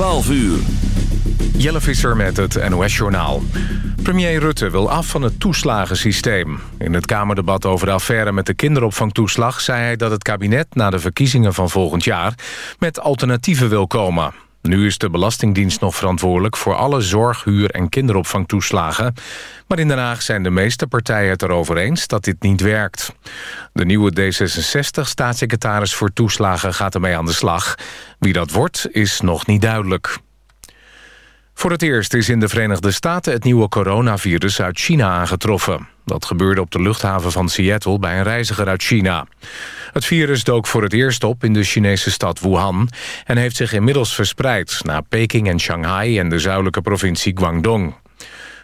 12 uur. Jelle Visser met het NOS-journaal. Premier Rutte wil af van het toeslagensysteem. In het Kamerdebat over de affaire met de kinderopvangtoeslag... zei hij dat het kabinet na de verkiezingen van volgend jaar... met alternatieven wil komen. Nu is de Belastingdienst nog verantwoordelijk... voor alle zorg, huur en kinderopvangtoeslagen. Maar in Den Haag zijn de meeste partijen het erover eens dat dit niet werkt. De nieuwe D66-staatssecretaris voor toeslagen gaat ermee aan de slag. Wie dat wordt, is nog niet duidelijk. Voor het eerst is in de Verenigde Staten het nieuwe coronavirus uit China aangetroffen. Dat gebeurde op de luchthaven van Seattle bij een reiziger uit China. Het virus dook voor het eerst op in de Chinese stad Wuhan... en heeft zich inmiddels verspreid naar Peking en Shanghai... en de zuidelijke provincie Guangdong.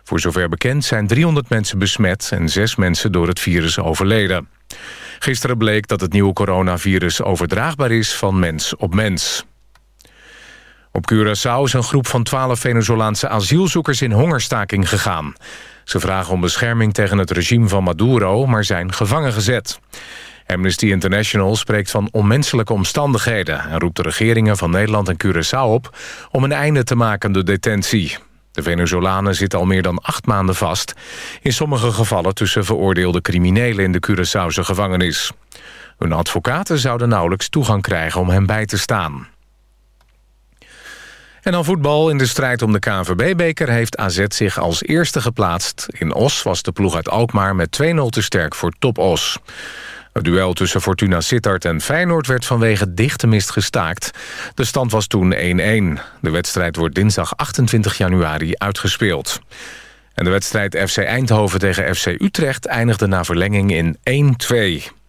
Voor zover bekend zijn 300 mensen besmet... en zes mensen door het virus overleden. Gisteren bleek dat het nieuwe coronavirus overdraagbaar is van mens op mens. Op Curaçao is een groep van 12 Venezolaanse asielzoekers in hongerstaking gegaan. Ze vragen om bescherming tegen het regime van Maduro, maar zijn gevangen gezet. Amnesty International spreekt van onmenselijke omstandigheden... en roept de regeringen van Nederland en Curaçao op... om een einde te maken aan de detentie. De Venezolanen zitten al meer dan acht maanden vast... in sommige gevallen tussen veroordeelde criminelen in de Curaçaose gevangenis. Hun advocaten zouden nauwelijks toegang krijgen om hen bij te staan. En dan voetbal. In de strijd om de KNVB-beker heeft AZ zich als eerste geplaatst. In Os was de ploeg uit Alkmaar met 2-0 te sterk voor Top Os. Het duel tussen Fortuna Sittard en Feyenoord werd vanwege dichte mist gestaakt. De stand was toen 1-1. De wedstrijd wordt dinsdag 28 januari uitgespeeld. En de wedstrijd FC Eindhoven tegen FC Utrecht eindigde na verlenging in 1-2.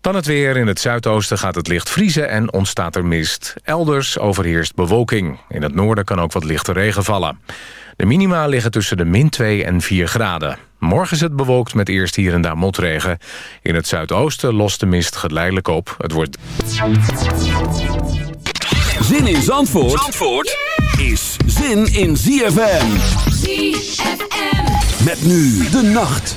Dan het weer. In het zuidoosten gaat het licht vriezen en ontstaat er mist. Elders overheerst bewolking. In het noorden kan ook wat lichte regen vallen. De minima liggen tussen de min 2 en 4 graden. Morgen is het bewolkt met eerst hier en daar motregen. In het zuidoosten lost de mist geleidelijk op. Het wordt... Zin in Zandvoort, Zandvoort is zin in ZFM. ZFM. Met nu de nacht.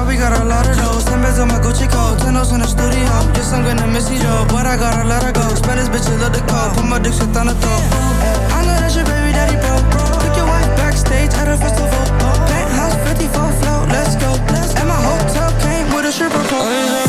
Yeah, we got a lot of those. Ten bands on my Gucci coat, ten O's in the studio. Guess I'm gonna miss you, though, but I gotta let her go. Spanish bitch, you love the call. Put my dick shit on the top. I know that's your baby daddy, bro. Took your wife backstage at a festival. Penthouse 54 float, let's go. And my hotel came with a stripper pole.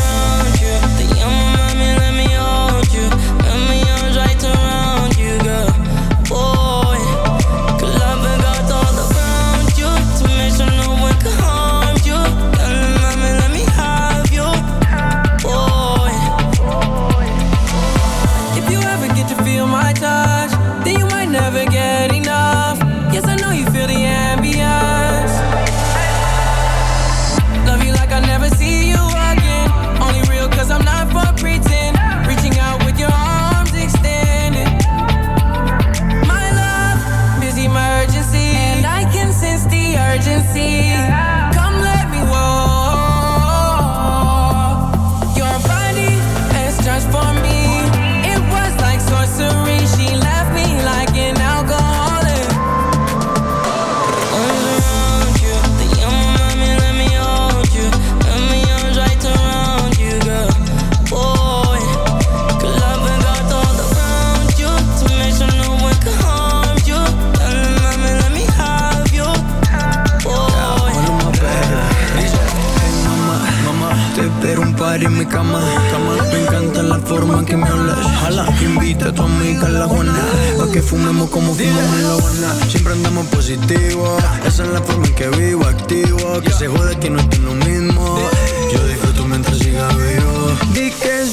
que me hablas. Invita a tu amiga a la Juana. Pa' que fumemos como fumamos en la Siempre andamos positivo. Esa es la forma en que vivo, activo. Que se jode que no estoy lo mismo. Yo disfruto mientras siga vivo. Di que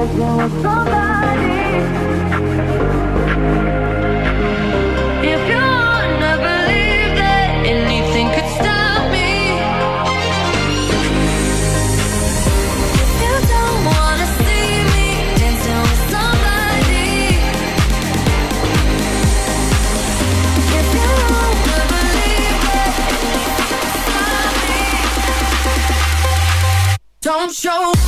If you wanna believe that anything could stop me, if you don't wanna see me dancing with somebody, if you wanna believe that anything could stop me, don't show.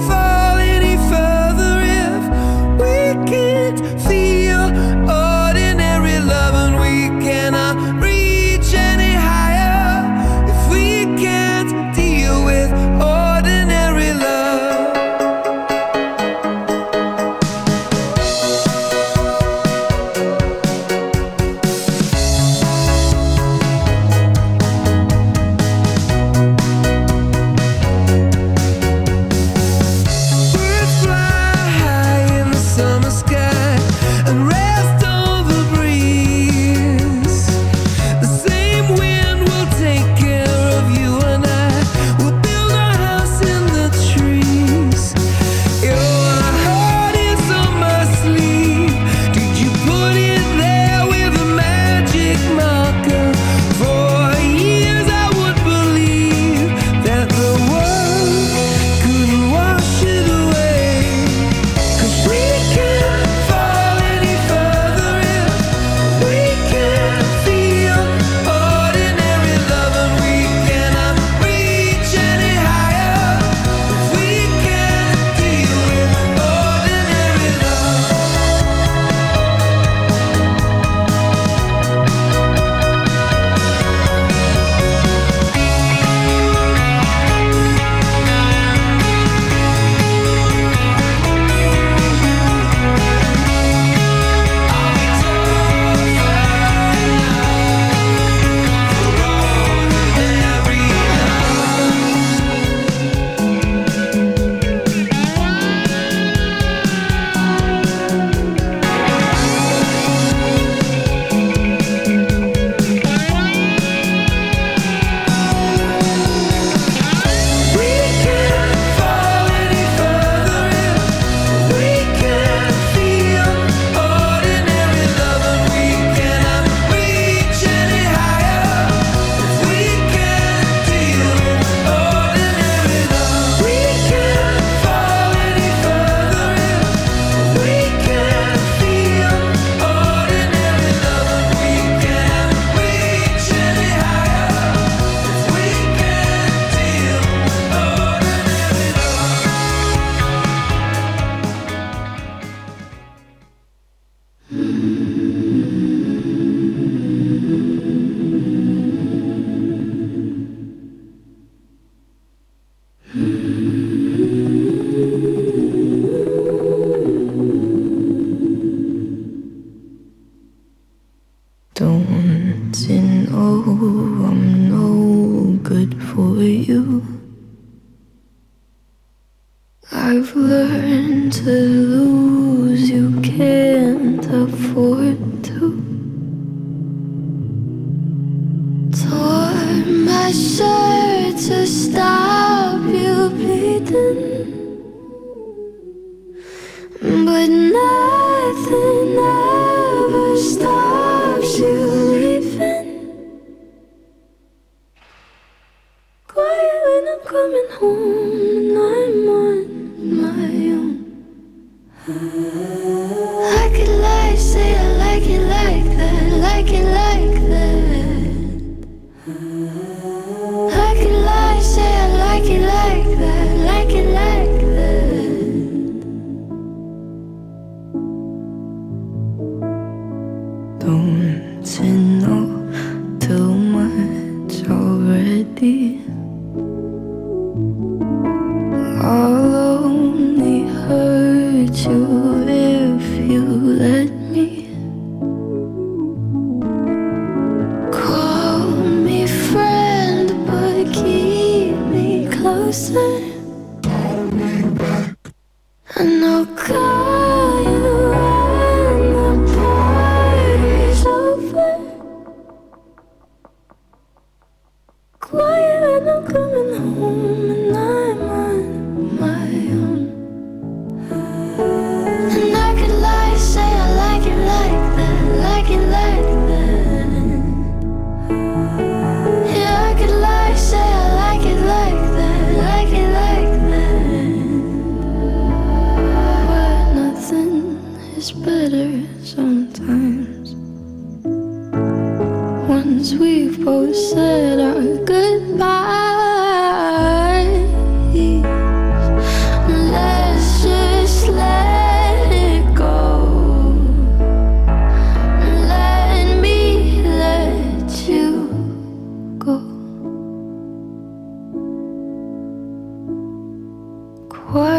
coming home.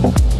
Podcast.